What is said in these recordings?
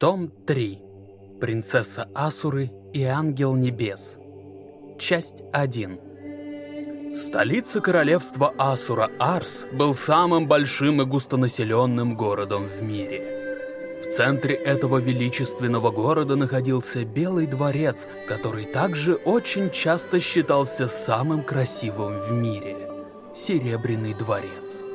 Том 3. Принцесса Асуры и Ангел Небес. Часть 1. Столица королевства Асура Арс был самым большим и густонаселенным городом в мире. В центре этого величественного города находился Белый дворец, который также очень часто считался самым красивым в мире – Серебряный дворец.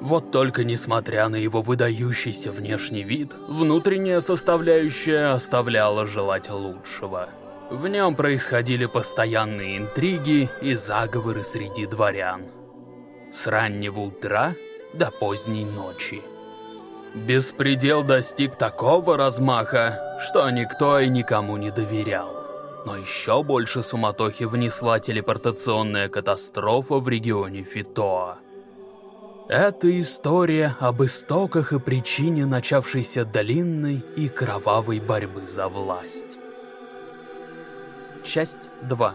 Вот только несмотря на его выдающийся внешний вид, внутренняя составляющая оставляла желать лучшего. В нем происходили постоянные интриги и заговоры среди дворян. С раннего утра до поздней ночи. Беспредел достиг такого размаха, что никто и никому не доверял. Но еще больше суматохи внесла телепортационная катастрофа в регионе Фитоа. Это история об истоках и причине начавшейся длинной и кровавой борьбы за власть. Часть 2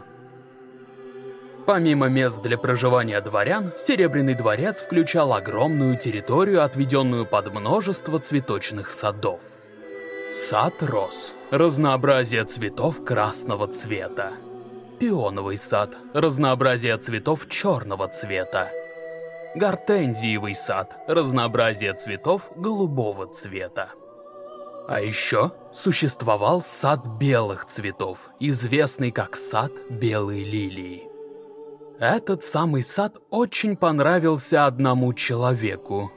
Помимо мест для проживания дворян, Серебряный дворец включал огромную территорию, отведенную под множество цветочных садов. Сад рос, разнообразие цветов красного цвета. Пионовый сад, разнообразие цветов черного цвета гортензиевый сад, разнообразие цветов голубого цвета. А еще существовал сад белых цветов, известный как сад белой лилии. Этот самый сад очень понравился одному человеку.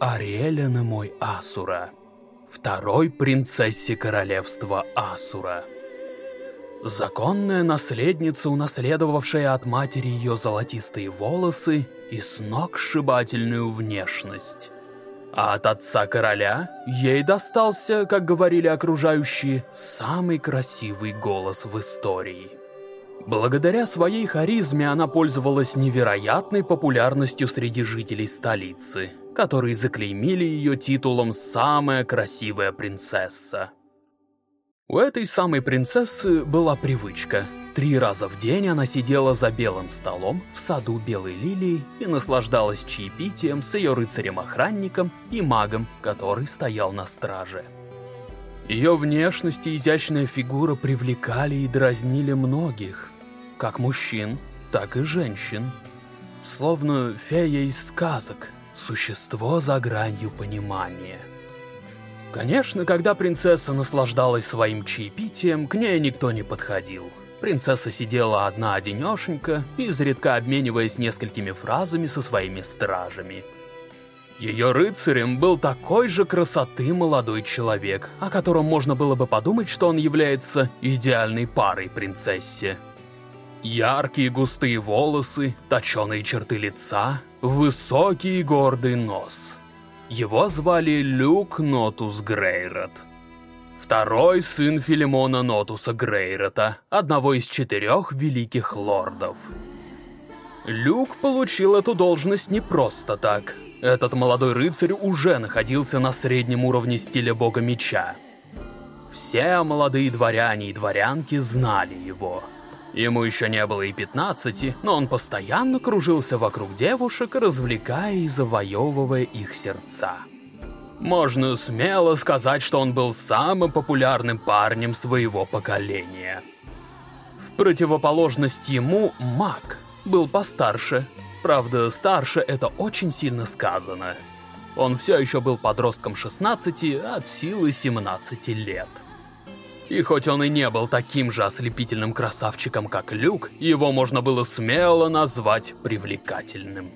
Ариэлен мой Асура, второй принцессе королевства Асура. Законная наследница, унаследовавшая от матери ее золотистые волосы и сногсшибательную внешность. А от отца короля ей достался, как говорили окружающие, самый красивый голос в истории. Благодаря своей харизме она пользовалась невероятной популярностью среди жителей столицы, которые заклеймили ее титулом «Самая красивая принцесса». У этой самой принцессы была привычка. Три раза в день она сидела за белым столом в саду Белой Лилии и наслаждалась чаепитием с ее рыцарем-охранником и магом, который стоял на страже. Ее внешность и изящная фигура привлекали и дразнили многих, как мужчин, так и женщин. Словно фея из сказок, существо за гранью понимания. Конечно, когда принцесса наслаждалась своим чаепитием, к ней никто не подходил. Принцесса сидела одна-одинешенька, изредка обмениваясь несколькими фразами со своими стражами. Ее рыцарем был такой же красоты молодой человек, о котором можно было бы подумать, что он является идеальной парой принцессе. Яркие густые волосы, точеные черты лица, высокий и гордый нос — его звали Люк Нотус Грейрот. Второй сын Филимона Нотуса Грейрота, одного из четырех великих лордов. Люк получил эту должность не просто так. Этот молодой рыцарь уже находился на среднем уровне стиля бога меча. Все молодые дворяне и дворянки знали его. Ему еще не было и 15, но он постоянно кружился вокруг девушек, развлекая и завоевывая их сердца. Можно смело сказать, что он был самым популярным парнем своего поколения. В противоположность ему, маг был постарше. Правда, старше это очень сильно сказано. Он все еще был подростком 16, от силы 17 лет. И хоть он и не был таким же ослепительным красавчиком, как Люк, его можно было смело назвать привлекательным.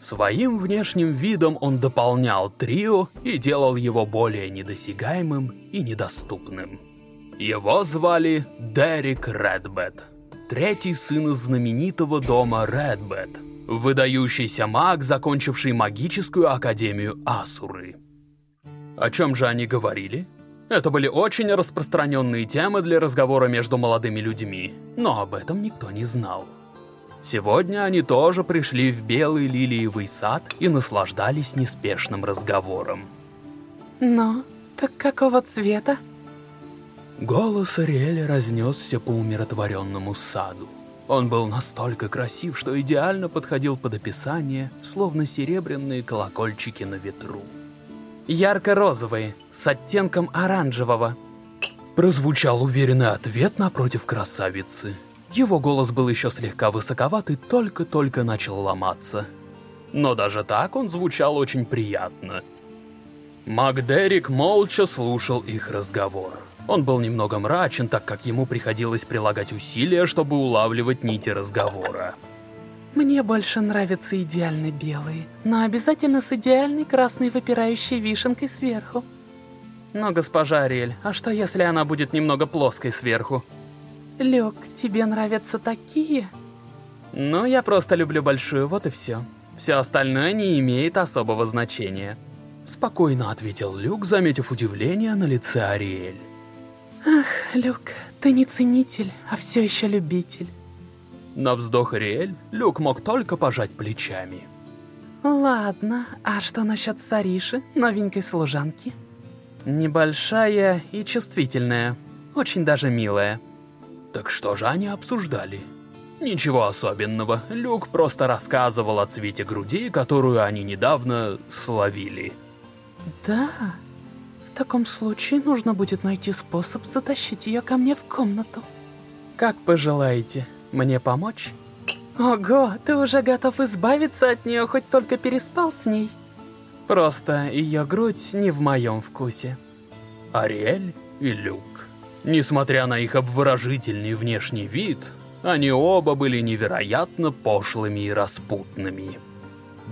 Своим внешним видом он дополнял трио и делал его более недосягаемым и недоступным. Его звали Дерек Редбет, третий сын знаменитого дома Редбет, выдающийся маг, закончивший магическую академию Асуры. О чем же они говорили? Это были очень распространенные темы для разговора между молодыми людьми, но об этом никто не знал. Сегодня они тоже пришли в белый лилиевый сад и наслаждались неспешным разговором. «Но, так какого цвета?» Голос Ариэля разнесся по умиротворенному саду. Он был настолько красив, что идеально подходил под описание, словно серебряные колокольчики на ветру. Ярко-розовые, с оттенком оранжевого. Прозвучал уверенный ответ напротив красавицы. Его голос был еще слегка высоковат и только-только начал ломаться. Но даже так он звучал очень приятно. Макдерик молча слушал их разговор. Он был немного мрачен, так как ему приходилось прилагать усилия, чтобы улавливать нити разговора. Мне больше нравятся идеально белые, но обязательно с идеальной красной выпирающей вишенкой сверху. Но, госпожа Ариэль, а что если она будет немного плоской сверху? Люк, тебе нравятся такие? Ну, я просто люблю большую, вот и все. Все остальное не имеет особого значения. Спокойно ответил Люк, заметив удивление на лице Ариэль. Ах, Люк, ты не ценитель, а все еще любитель. На вздох Ариэль Люк мог только пожать плечами. Ладно, а что насчет Сариши, новенькой служанки? Небольшая и чувствительная, очень даже милая. Так что же они обсуждали? Ничего особенного, Люк просто рассказывал о цвете груди, которую они недавно словили. Да, в таком случае нужно будет найти способ затащить ее ко мне в комнату. Как пожелаете. Мне помочь? Ого, ты уже готов избавиться от нее, хоть только переспал с ней? Просто ее грудь не в моем вкусе. Ариэль и Люк. Несмотря на их обворожительный внешний вид, они оба были невероятно пошлыми и распутными.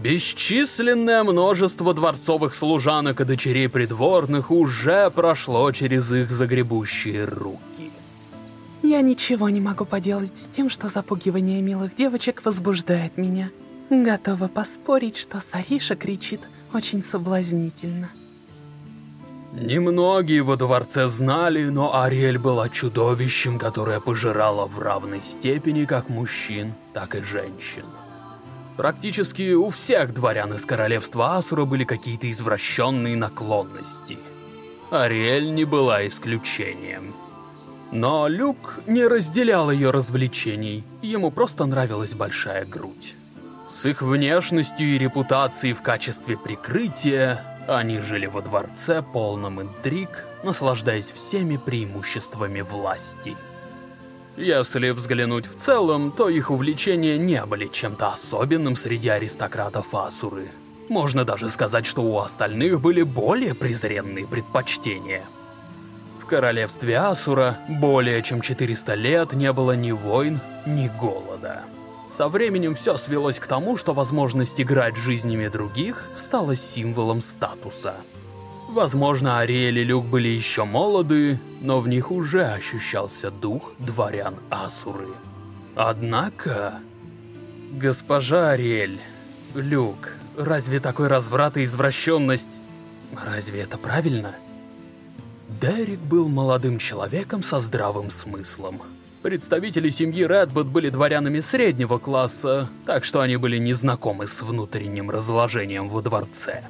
Бесчисленное множество дворцовых служанок и дочерей придворных уже прошло через их загребущие руки. Я ничего не могу поделать с тем, что запугивание милых девочек возбуждает меня. Готова поспорить, что Сариша кричит очень соблазнительно. Немногие во дворце знали, но Ариэль была чудовищем, которое пожирало в равной степени как мужчин, так и женщин. Практически у всех дворян из королевства Асура были какие-то извращенные наклонности. Ариэль не была исключением. Но Люк не разделял ее развлечений, ему просто нравилась большая грудь. С их внешностью и репутацией в качестве прикрытия, они жили во дворце полном интриг, наслаждаясь всеми преимуществами власти. Если взглянуть в целом, то их увлечения не были чем-то особенным среди аристократов Асуры. Можно даже сказать, что у остальных были более презренные предпочтения. В королевстве Асура более чем 400 лет не было ни войн, ни голода. Со временем все свелось к тому, что возможность играть жизнями других стала символом статуса. Возможно, Ариэль и Люк были еще молоды, но в них уже ощущался дух дворян Асуры. Однако... Госпожа Ариэль, Люк, разве такой разврат и извращенность... Разве это правильно? Дерек был молодым человеком со здравым смыслом. Представители семьи Редбуд были дворянами среднего класса, так что они были незнакомы с внутренним разложением во дворце.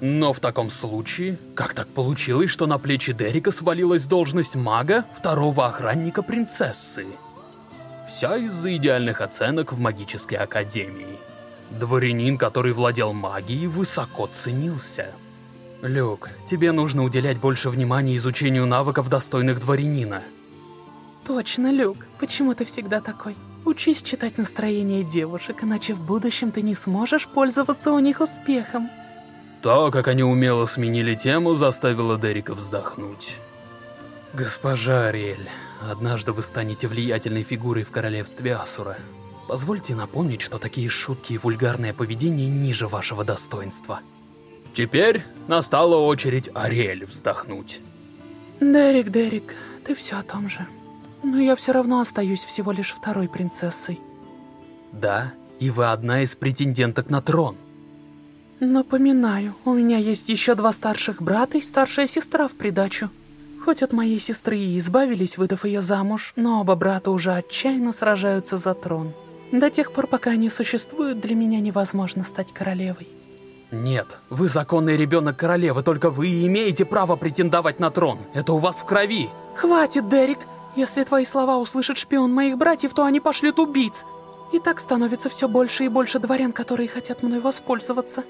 Но в таком случае, как так получилось, что на плечи Дерека свалилась должность мага, второго охранника принцессы? Вся из-за идеальных оценок в магической академии. Дворянин, который владел магией, высоко ценился. Люк, тебе нужно уделять больше внимания изучению навыков достойных дворянина. Точно, Люк. Почему ты всегда такой? Учись читать настроение девушек, иначе в будущем ты не сможешь пользоваться у них успехом. То, как они умело сменили тему, заставило Дерека вздохнуть. Госпожа Ариэль, однажды вы станете влиятельной фигурой в королевстве Асура. Позвольте напомнить, что такие шутки и вульгарное поведение ниже вашего достоинства. Теперь настала очередь Ариэль вздохнуть. Дерек, Дерек, ты все о том же. Но я все равно остаюсь всего лишь второй принцессой. Да, и вы одна из претенденток на трон. Напоминаю, у меня есть еще два старших брата и старшая сестра в придачу. Хоть от моей сестры и избавились, выдав ее замуж, но оба брата уже отчаянно сражаются за трон. До тех пор, пока они существуют, для меня невозможно стать королевой. Нет, вы законный ребенок королевы, только вы и имеете право претендовать на трон. Это у вас в крови. Хватит, Дерек. Если твои слова услышит шпион моих братьев, то они пошлют убийц. И так становится все больше и больше дворян, которые хотят мной воспользоваться.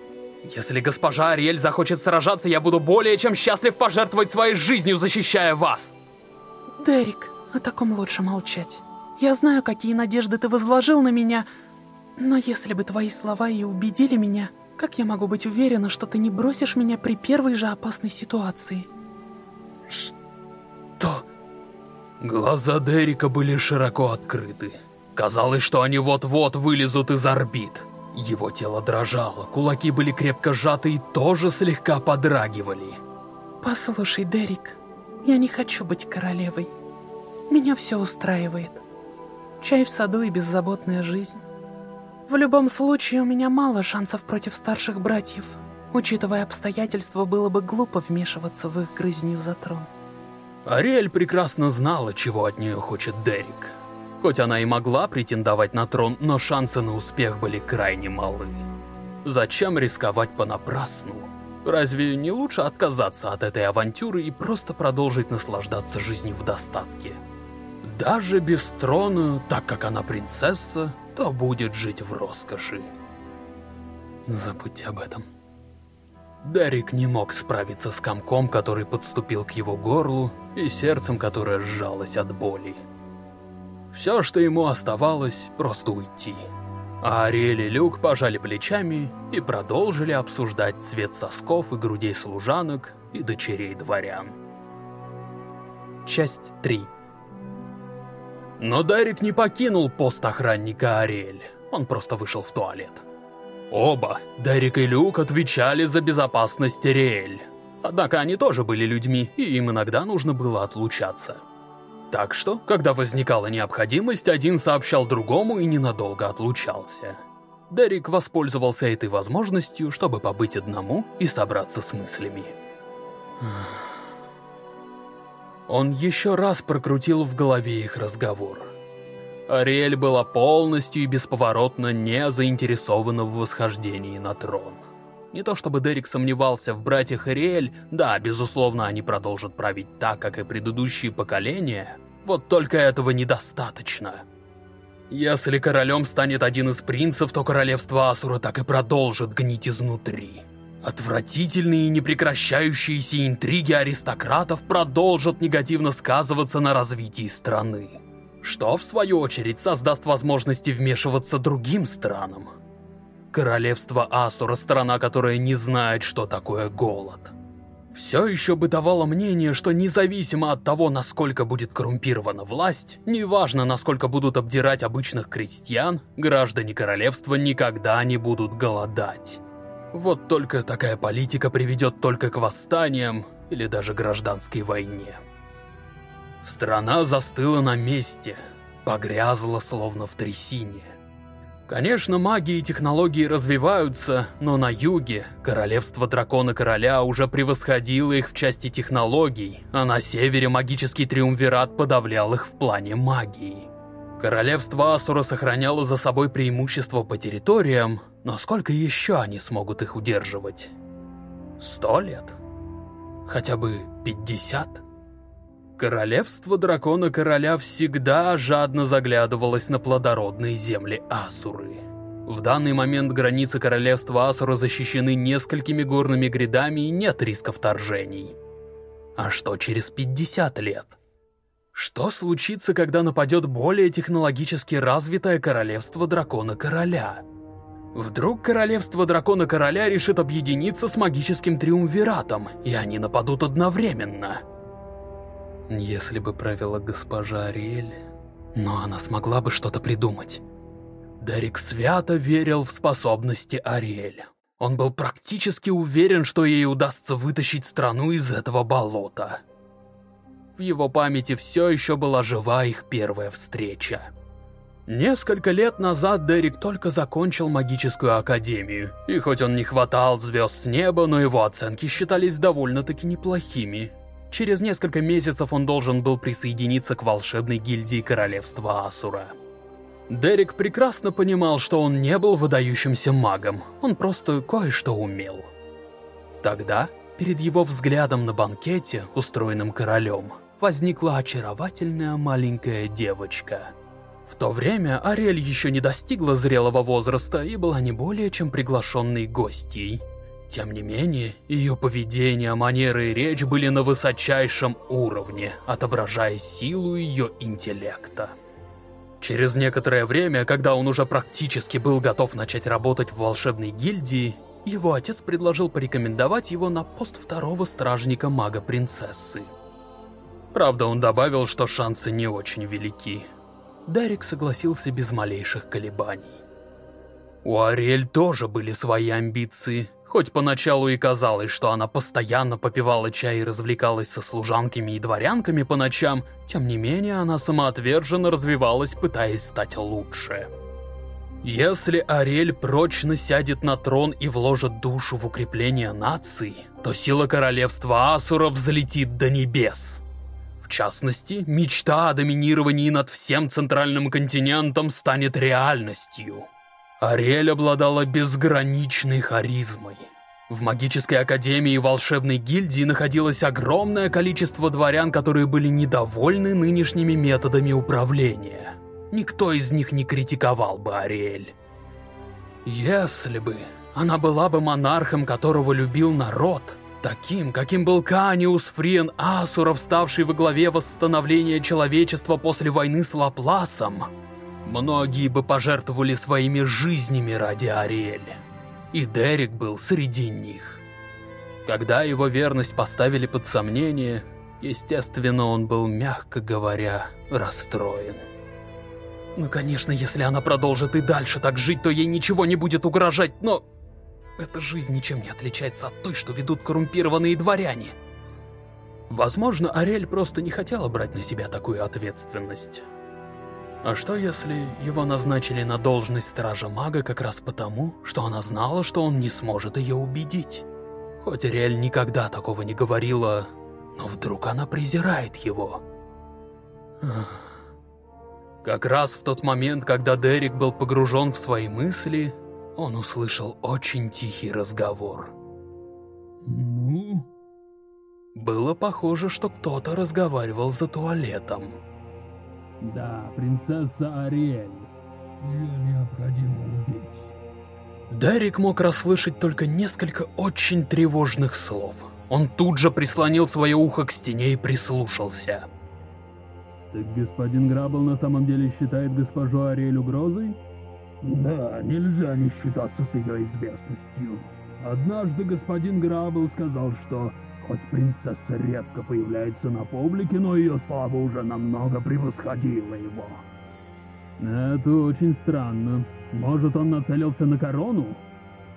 Если госпожа Ариэль захочет сражаться, я буду более чем счастлив пожертвовать своей жизнью, защищая вас. Дерек, о таком лучше молчать. Я знаю, какие надежды ты возложил на меня, но если бы твои слова и убедили меня, как я могу быть уверена, что ты не бросишь меня при первой же опасной ситуации? Что? Глаза Дерека были широко открыты. Казалось, что они вот-вот вылезут из орбит. Его тело дрожало, кулаки были крепко сжаты и тоже слегка подрагивали. Послушай, Дерек, я не хочу быть королевой. Меня все устраивает. Чай в саду и беззаботная жизнь. В любом случае, у меня мало шансов против старших братьев. Учитывая обстоятельства, было бы глупо вмешиваться в их грызню за трон. Ариэль прекрасно знала, чего от нее хочет Дерек. Хоть она и могла претендовать на трон, но шансы на успех были крайне малы. Зачем рисковать понапрасну? Разве не лучше отказаться от этой авантюры и просто продолжить наслаждаться жизнью в достатке? Даже без трона, так как она принцесса, то будет жить в роскоши. Забудьте об этом. Дарик не мог справиться с комком, который подступил к его горлу, и сердцем, которое сжалось от боли. Все, что ему оставалось, просто уйти. А Ариэль и Люк пожали плечами и продолжили обсуждать цвет сосков и грудей служанок и дочерей дворян. Часть 3 Но Дарик не покинул пост охранника Ариэль, он просто вышел в туалет. Оба, Дерек и Люк, отвечали за безопасность Риэль. Однако они тоже были людьми, и им иногда нужно было отлучаться. Так что, когда возникала необходимость, один сообщал другому и ненадолго отлучался. Дерек воспользовался этой возможностью, чтобы побыть одному и собраться с мыслями. Он еще раз прокрутил в голове их разговор. Ариэль была полностью и бесповоротно не заинтересована в восхождении на трон. Не то чтобы Дерек сомневался в братьях Ариэль, да, безусловно, они продолжат править так, как и предыдущие поколения, вот только этого недостаточно. Если королем станет один из принцев, то королевство Асура так и продолжит гнить изнутри. Отвратительные и непрекращающиеся интриги аристократов продолжат негативно сказываться на развитии страны что, в свою очередь, создаст возможности вмешиваться другим странам. Королевство Асура – страна, которая не знает, что такое голод. Все еще бытовало мнение, что независимо от того, насколько будет коррумпирована власть, неважно, насколько будут обдирать обычных крестьян, граждане королевства никогда не будут голодать. Вот только такая политика приведет только к восстаниям или даже гражданской войне. Страна застыла на месте, погрязла словно в трясине. Конечно, магия и технологии развиваются, но на юге королевство Дракона-Короля уже превосходило их в части технологий, а на севере магический триумвират подавлял их в плане магии. Королевство Асура сохраняло за собой преимущество по территориям, но сколько еще они смогут их удерживать? Сто лет? Хотя бы пятьдесят? Королевство Дракона-Короля всегда жадно заглядывалось на плодородные земли Асуры. В данный момент границы королевства Асура защищены несколькими горными грядами и нет риска вторжений. А что через 50 лет? Что случится, когда нападет более технологически развитое королевство Дракона-Короля? Вдруг королевство Дракона-Короля решит объединиться с магическим триумвиратом, и они нападут одновременно – если бы правила госпожа Ариэль... Но она смогла бы что-то придумать. Дарик свято верил в способности Ариэль. Он был практически уверен, что ей удастся вытащить страну из этого болота. В его памяти все еще была жива их первая встреча. Несколько лет назад Дерек только закончил магическую академию, и хоть он не хватал звезд с неба, но его оценки считались довольно-таки неплохими. Через несколько месяцев он должен был присоединиться к волшебной гильдии королевства Асура. Дерек прекрасно понимал, что он не был выдающимся магом, он просто кое-что умел. Тогда, перед его взглядом на банкете, устроенном королем, возникла очаровательная маленькая девочка. В то время Ариэль еще не достигла зрелого возраста и была не более чем приглашенной гостьей. Тем не менее, ее поведение, манеры и речь были на высочайшем уровне, отображая силу ее интеллекта. Через некоторое время, когда он уже практически был готов начать работать в волшебной гильдии, его отец предложил порекомендовать его на пост второго стражника мага-принцессы. Правда, он добавил, что шансы не очень велики. Дарик согласился без малейших колебаний. У Ариэль тоже были свои амбиции, Хоть поначалу и казалось, что она постоянно попивала чай и развлекалась со служанками и дворянками по ночам, тем не менее она самоотверженно развивалась, пытаясь стать лучше. Если Ариэль прочно сядет на трон и вложит душу в укрепление наций, то сила королевства Асура взлетит до небес. В частности, мечта о доминировании над всем центральным континентом станет реальностью. Ариэль обладала безграничной харизмой. В магической академии и волшебной гильдии находилось огромное количество дворян, которые были недовольны нынешними методами управления. Никто из них не критиковал бы Ариэль. Если бы она была бы монархом, которого любил народ, таким, каким был Каниус Фриен Асуров, ставший во главе восстановления человечества после войны с Лапласом, Многие бы пожертвовали своими жизнями ради Ариэля. И Дерек был среди них. Когда его верность поставили под сомнение, естественно, он был, мягко говоря, расстроен. Ну, конечно, если она продолжит и дальше так жить, то ей ничего не будет угрожать, но... Эта жизнь ничем не отличается от той, что ведут коррумпированные дворяне. Возможно, Ариэль просто не хотела брать на себя такую ответственность. А что если его назначили на должность стража мага как раз потому, что она знала, что он не сможет ее убедить? Хоть Риэль никогда такого не говорила, но вдруг она презирает его. Как раз в тот момент, когда Дерек был погружен в свои мысли, он услышал очень тихий разговор. «Ну?» Было похоже, что кто-то разговаривал за туалетом. Да, принцесса Ариэль. Ее необходимо убить. Дарик мог расслышать только несколько очень тревожных слов. Он тут же прислонил свое ухо к стене и прислушался. Так господин Грабл на самом деле считает госпожу Ариэль угрозой? Да, нельзя не считаться с ее известностью. Однажды господин Грабл сказал, что Хоть принцесса редко появляется на публике, но ее слава уже намного превосходила его. Это очень странно. Может, он нацелился на корону?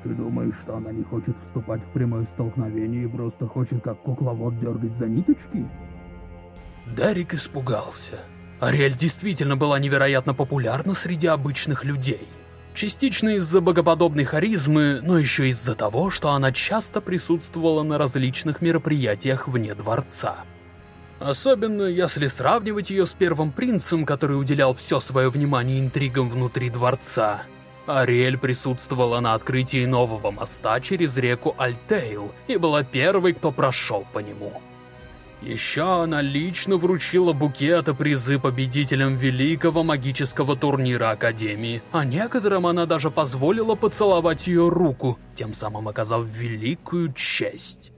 Ты думаешь, что она не хочет вступать в прямое столкновение и просто хочет как кукловод дергать за ниточки? Дарик испугался. Ариэль действительно была невероятно популярна среди обычных людей. Частично из-за богоподобной харизмы, но еще из-за того, что она часто присутствовала на различных мероприятиях вне дворца. Особенно если сравнивать ее с первым принцем, который уделял все свое внимание интригам внутри дворца. Ариэль присутствовала на открытии нового моста через реку Альтейл и была первой, кто прошел по нему. Еще она лично вручила букет и призы победителям великого магического турнира Академии, а некоторым она даже позволила поцеловать ее руку, тем самым оказав великую честь.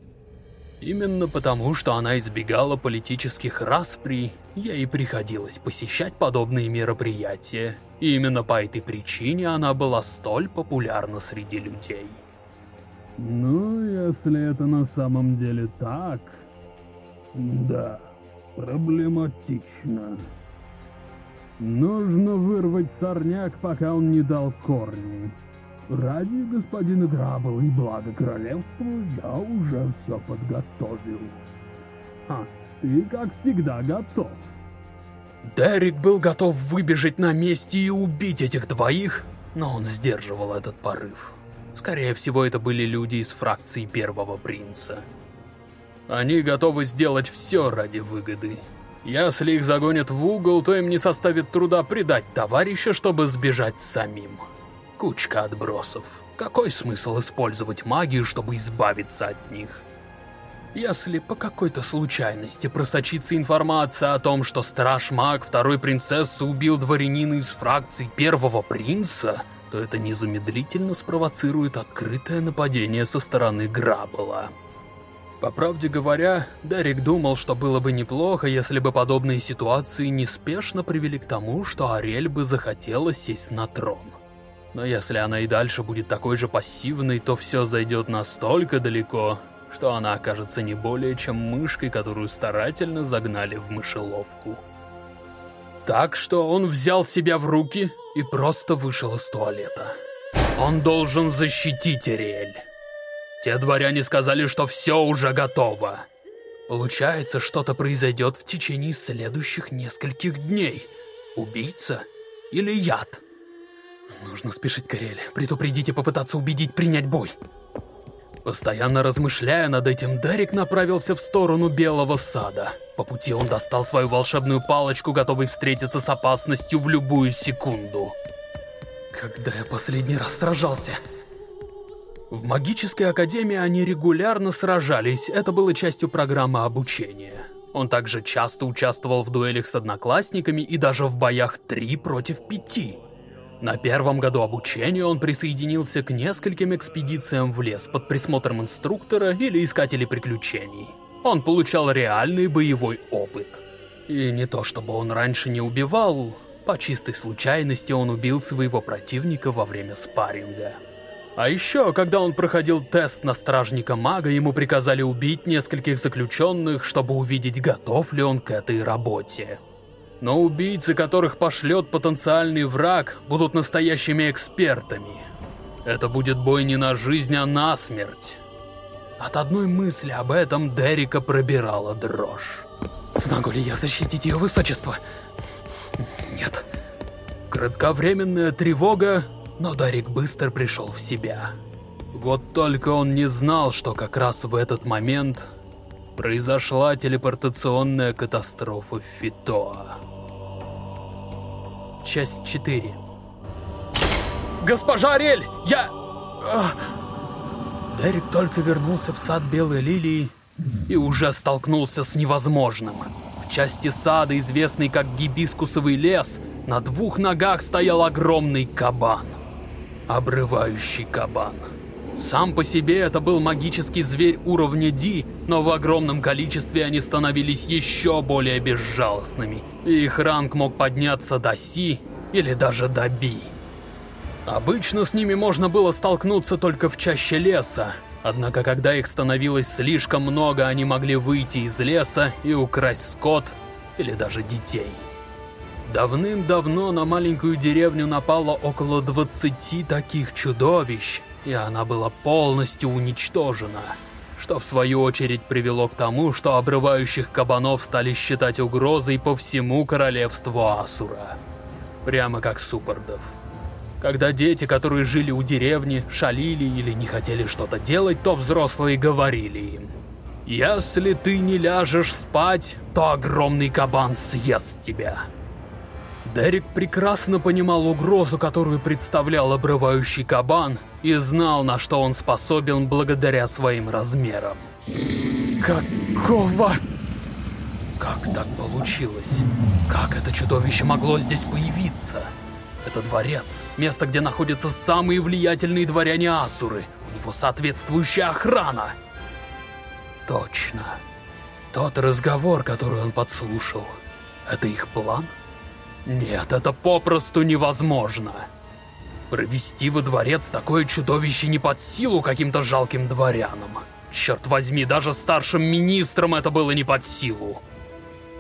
Именно потому, что она избегала политических расприй, ей приходилось посещать подобные мероприятия. И именно по этой причине она была столь популярна среди людей. Ну, если это на самом деле так, да, проблематично. Нужно вырвать сорняк, пока он не дал корни. Ради господина Граббл и блага королевству я уже все подготовил. А, ты, как всегда, готов. Дерек был готов выбежать на месте и убить этих двоих, но он сдерживал этот порыв. Скорее всего, это были люди из фракции Первого Принца. Они готовы сделать все ради выгоды. Если их загонят в угол, то им не составит труда предать товарища, чтобы сбежать самим. Кучка отбросов. Какой смысл использовать магию, чтобы избавиться от них? Если по какой-то случайности просочится информация о том, что страж-маг второй принцессы убил дворянина из фракции первого принца, то это незамедлительно спровоцирует открытое нападение со стороны Граббла. По правде говоря, Дарик думал, что было бы неплохо, если бы подобные ситуации неспешно привели к тому, что Ариэль бы захотела сесть на трон. Но если она и дальше будет такой же пассивной, то все зайдет настолько далеко, что она окажется не более чем мышкой, которую старательно загнали в мышеловку. Так что он взял себя в руки и просто вышел из туалета. Он должен защитить Ариэль. Те дворяне сказали, что все уже готово. Получается, что-то произойдет в течение следующих нескольких дней. Убийца или яд? Нужно спешить, Карель. Предупредите попытаться убедить принять бой. Постоянно размышляя над этим, Дерек направился в сторону Белого Сада. По пути он достал свою волшебную палочку, готовый встретиться с опасностью в любую секунду. Когда я последний раз сражался? В магической академии они регулярно сражались, это было частью программы обучения. Он также часто участвовал в дуэлях с одноклассниками и даже в боях 3 против 5. На первом году обучения он присоединился к нескольким экспедициям в лес под присмотром инструктора или искателей приключений. Он получал реальный боевой опыт. И не то чтобы он раньше не убивал, по чистой случайности он убил своего противника во время спарринга. А еще, когда он проходил тест на стражника-мага, ему приказали убить нескольких заключенных, чтобы увидеть, готов ли он к этой работе. Но убийцы, которых пошлет потенциальный враг, будут настоящими экспертами. Это будет бой не на жизнь, а на смерть. От одной мысли об этом Дерека пробирала дрожь. Смогу ли я защитить ее высочество? Нет. Кратковременная тревога но Дарик быстро пришел в себя. Вот только он не знал, что как раз в этот момент произошла телепортационная катастрофа в Фитоа. Часть 4 «Госпожа Ариэль, я...» Дерек только вернулся в сад Белой Лилии и уже столкнулся с невозможным. В части сада, известный как Гибискусовый лес, на двух ногах стоял огромный кабан обрывающий кабан. Сам по себе это был магический зверь уровня D, но в огромном количестве они становились еще более безжалостными, и их ранг мог подняться до C или даже до B. Обычно с ними можно было столкнуться только в чаще леса, однако когда их становилось слишком много, они могли выйти из леса и украсть скот или даже детей. Давным-давно на маленькую деревню напало около 20 таких чудовищ, и она была полностью уничтожена. Что в свою очередь привело к тому, что обрывающих кабанов стали считать угрозой по всему королевству Асура. Прямо как суппордов. Когда дети, которые жили у деревни, шалили или не хотели что-то делать, то взрослые говорили им. «Если ты не ляжешь спать, то огромный кабан съест тебя». Дерек прекрасно понимал угрозу, которую представлял обрывающий кабан, и знал, на что он способен благодаря своим размерам. Какого? Как так получилось? Как это чудовище могло здесь появиться? Это дворец, место, где находятся самые влиятельные дворяне Асуры. У него соответствующая охрана. Точно. Тот разговор, который он подслушал, это их план? Нет, это попросту невозможно. Провести во дворец такое чудовище не под силу каким-то жалким дворянам. Черт возьми, даже старшим министрам это было не под силу.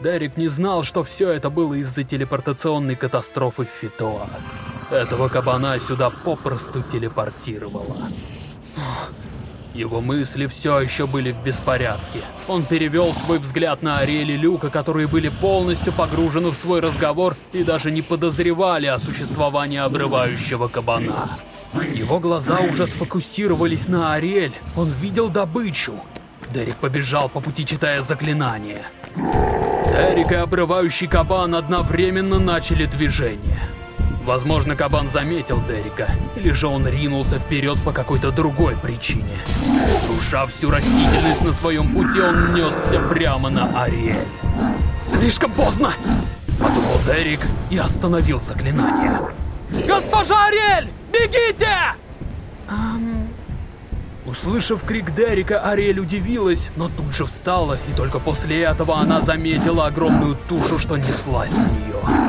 Дерек не знал, что все это было из-за телепортационной катастрофы Фитоа. Этого кабана сюда попросту телепортировало. Его мысли все еще были в беспорядке. Он перевел свой взгляд на Ариэль и Люка, которые были полностью погружены в свой разговор и даже не подозревали о существовании обрывающего кабана. Его глаза уже сфокусировались на Ариэль. Он видел добычу. Дерек побежал по пути, читая заклинание. Дерек и обрывающий кабан одновременно начали движение. Возможно, кабан заметил Дерека, или же он ринулся вперед по какой-то другой причине. Руша всю растительность на своем пути, он несся прямо на Ариэль. «Слишком поздно!» — подумал Дерек и остановил заклинание. «Госпожа Ариэль!» Бегите! Эм... Услышав крик Дерека, Ариэль удивилась, но тут же встала, и только после этого она заметила огромную тушу, что неслась на нее.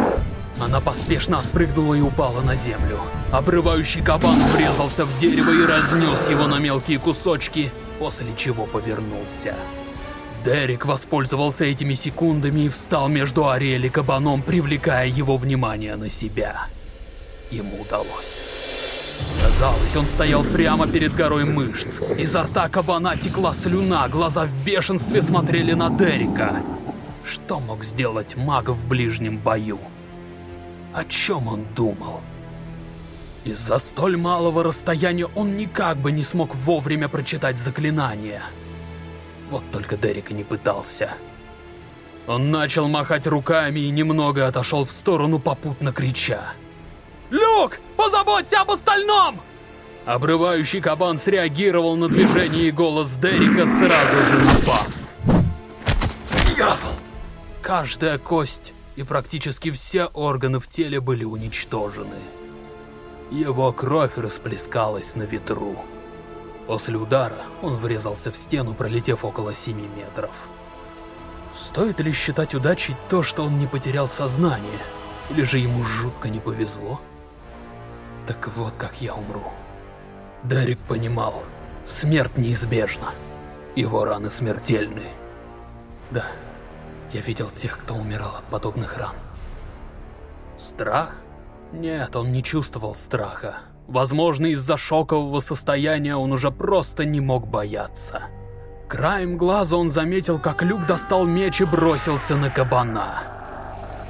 Она поспешно отпрыгнула и упала на землю. Обрывающий кабан врезался в дерево и разнес его на мелкие кусочки, после чего повернулся. Дерек воспользовался этими секундами и встал между Ариэль и кабаном, привлекая его внимание на себя. Ему удалось. Казалось, он стоял прямо перед горой мышц. Изо рта кабана текла слюна, глаза в бешенстве смотрели на Дерека. Что мог сделать маг в ближнем бою? О чем он думал? Из-за столь малого расстояния он никак бы не смог вовремя прочитать заклинание. Вот только Дерек и не пытался. Он начал махать руками и немного отошел в сторону, попутно крича. «Люк, позаботься об остальном!» Обрывающий кабан среагировал на движение и голос Дерека сразу же напав. Дьявол! Каждая кость и практически все органы в теле были уничтожены. Его кровь расплескалась на ветру. После удара он врезался в стену, пролетев около 7 метров. Стоит ли считать удачей то, что он не потерял сознание? Или же ему жутко не повезло? Так вот как я умру. Дарик понимал, смерть неизбежна. Его раны смертельны. Да, я видел тех, кто умирал от подобных ран. Страх? Нет, он не чувствовал страха. Возможно, из-за шокового состояния он уже просто не мог бояться. Краем глаза он заметил, как Люк достал меч и бросился на кабана.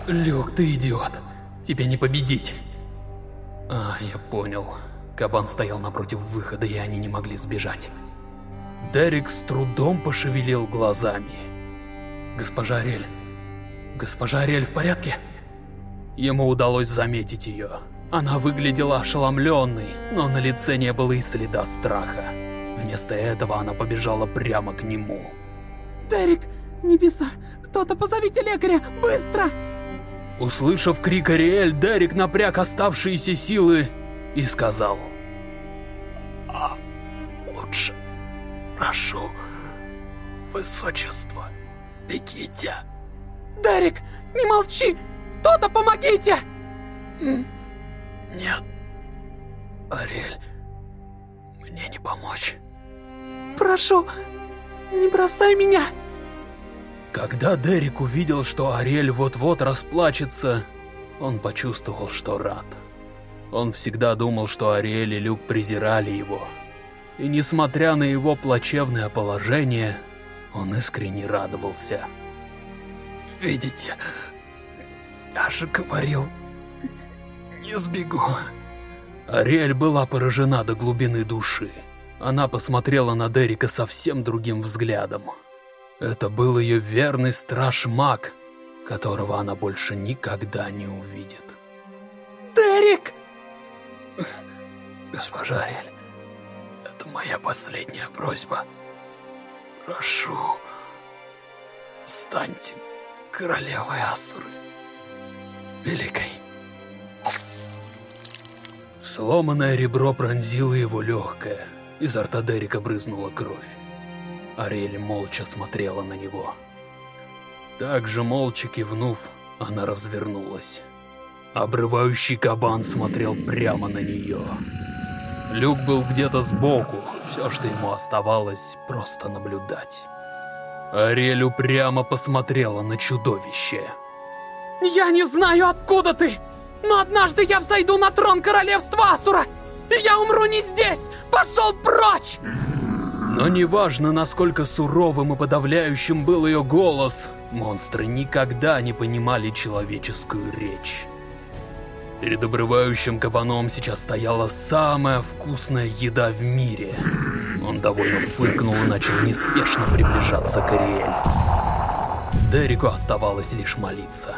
«Люк, ты идиот. Тебе не победить». А, я понял. Кабан стоял напротив выхода, и они не могли сбежать. Дерек с трудом пошевелил глазами. «Госпожа Ариэль? Госпожа Ариэль в порядке?» Ему удалось заметить ее. Она выглядела ошеломленной, но на лице не было и следа страха. Вместо этого она побежала прямо к нему. «Дерек, небеса! Кто-то позовите лекаря! Быстро!» Услышав крик Ариэль, Дерек напряг оставшиеся силы и сказал. «А лучше прошу, высочество, бегите!» «Дерек, не молчи! Кто-то помогите!» «Нет, Ариэль, мне не помочь». «Прошу, не бросай меня!» Когда Дерек увидел, что Ариэль вот-вот расплачется, он почувствовал, что рад. Он всегда думал, что Ариэль и Люк презирали его. И несмотря на его плачевное положение, он искренне радовался. «Видите, я же говорил, не сбегу». Ариэль была поражена до глубины души. Она посмотрела на Дерека совсем другим взглядом. Это был ее верный страж-маг, которого она больше никогда не увидит. «Дерек!» Госпожа Ариэль, это моя последняя просьба. Прошу, станьте королевой Асуры. Великой. Сломанное ребро пронзило его легкое. Изо рта Дерека брызнула кровь. Ариэль молча смотрела на него. Также молча кивнув, она развернулась. Обрывающий кабан смотрел прямо на нее. Люк был где-то сбоку, все, что ему оставалось, просто наблюдать. Ариэль упрямо посмотрела на чудовище. «Я не знаю, откуда ты, но однажды я взойду на трон королевства Асура, и я умру не здесь! Пошел прочь!» Но неважно, насколько суровым и подавляющим был ее голос, монстры никогда не понимали человеческую речь. Перед обрывающим кабаном сейчас стояла самая вкусная еда в мире. Он довольно фыркнул и начал неспешно приближаться к Ариэль. Дереку оставалось лишь молиться.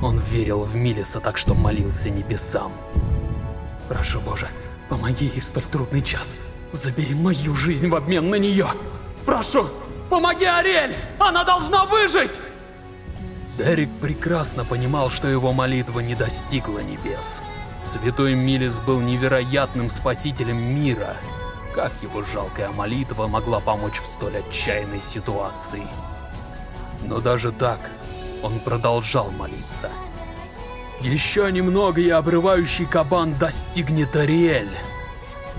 Он верил в Милиса, так что молился небесам. «Прошу, Боже, помоги ей в столь трудный час. Забери мою жизнь в обмен на нее. Прошу, помоги Ариэль! Она должна выжить!» Дерек прекрасно понимал, что его молитва не достигла небес. Святой Милис был невероятным спасителем мира. Как его жалкая молитва могла помочь в столь отчаянной ситуации? Но даже так, он продолжал молиться. Еще немного, и обрывающий кабан достигнет Ариэль.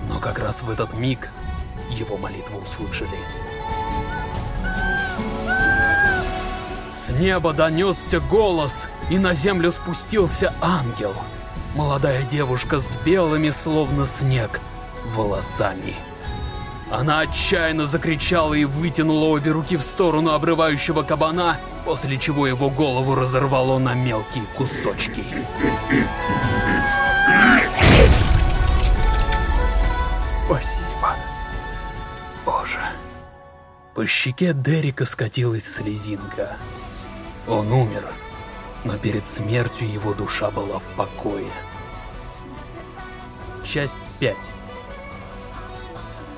Но как раз в этот миг его молитву услышали. С неба донесся голос, и на землю спустился ангел. Молодая девушка с белыми, словно снег, волосами. Она отчаянно закричала и вытянула обе руки в сторону обрывающего кабана, после чего его голову разорвало на мелкие кусочки. Спасибо, Боже. По щеке Дерека скатилась слезинка. Он умер, но перед смертью его душа была в покое. Часть 5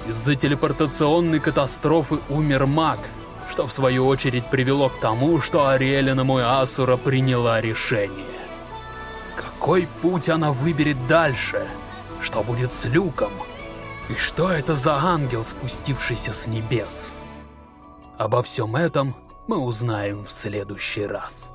Из-за телепортационной катастрофы умер маг, что в свою очередь привело к тому, что Ариэлина мой Асура приняла решение. Какой путь она выберет дальше? Что будет с Люком? И что это за ангел, спустившийся с небес? Обо всем этом мы узнаем в следующий раз.